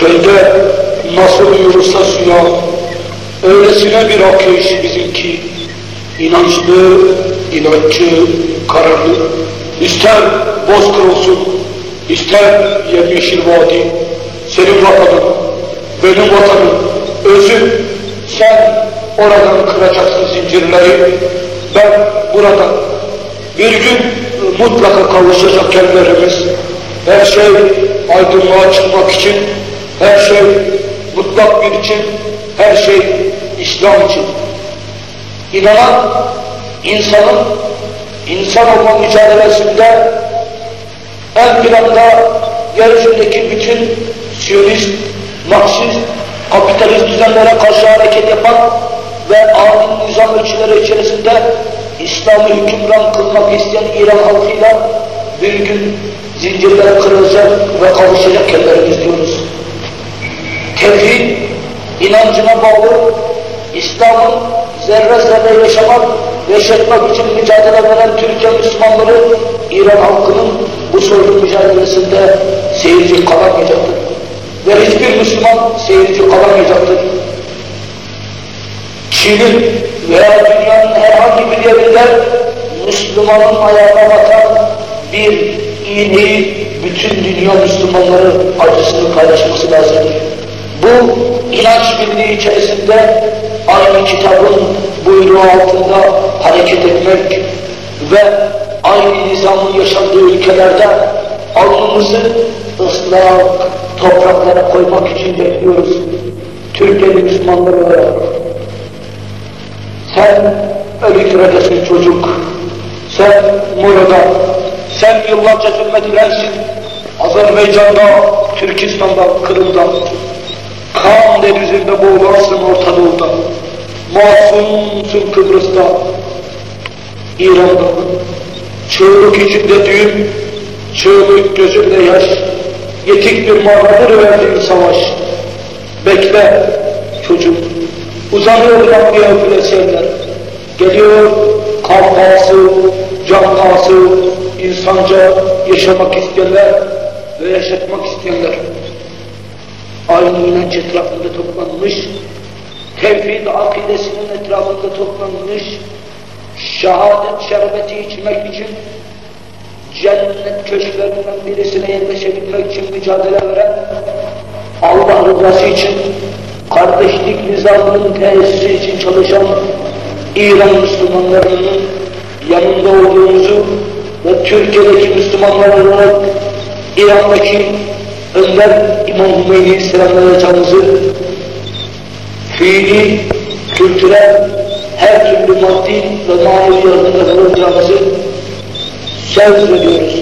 Köyde nasıl uyursa suya, öylesine bir akış bizimki. İnançlı, inançlı, kararlı. İster bozkır olsun, ister yemyeşil vadi, senin vatanın, benim vatanım, özüm, sen oradan kıracaksın zincirleri, ben buradan. Bir gün mutlaka kavuşacak yerlerimiz, her şey aydınlığa çıkmak için, mutlak bir için, her şey İslam için. İnanan insanın insan olma mücadelesinde en planda yeryüzündeki bütün Siyonist, Marksist, kapitalist düzenlere karşı hareket yapan ve adil nizam ölçüleri içerisinde İslam'ı hükümran kılmak isteyen İran halkıyla bir gün zincirler kırılacak ve kavuşacak yerlerimiz diyoruz. Tevhid, inancına bağlı, İslam'ın zerre zerre yaşamak, yaşatmak için mücadele veren Türkiye Müslümanları, İran halkının bu sorun mücadelesinde seyirci kalamayacaktır. Ve hiçbir Müslüman seyirci kalamayacaktır. Çin'in veya dünyanın herhangi bir yerinde Müslümanın ayağına batan bir iğneyi bütün dünya Müslümanları acısını paylaşması lazımdır. Bu inanç birliği içerisinde aynı kitabın buyruğu altında hareket etmek ve aynı nizamın yaşandığı ülkelerde alnımızı ıslak topraklara koymak için bekliyoruz. Türkiye'li Müslümanlar olarak. Sen Eritre'desin çocuk. Sen Mura'da. Sen yıllarca zulmedilensin. Azerbaycan'da, Türkistan'da, Kırım'da. Kan denizinde boğularsın Orta Doğu'da. Masumsun Kıbrıs'ta. İran'da. Çığlık içinde düğün, çığlık gözünde yaş. Yetik bir mağaradır verdiğin savaş. Bekle çocuk. Uzanıyor Rabbiye öpüle sevler. Geliyor kahkahası, can pahası, insanca yaşamak isteyenler ve yaşatmak isteyenler. Aynı etrafında toplanmış, tevhid akidesinin etrafında toplanmış, şehadet şerbeti içmek için cennet köşklerinden birisine yerleşebilmek için mücadele veren, Allah rızası için kardeşlik nizamının tesisi için çalışan İran Müslümanlarının yanında olduğumuzu ve Türkiye'deki Müslümanlar olarak İran'daki Önder İmam Hümeyni'yi selamlayacağımızı fiili, kültürel, her türlü maddi ve manevi yardımda bulunacağımızı söz veriyoruz.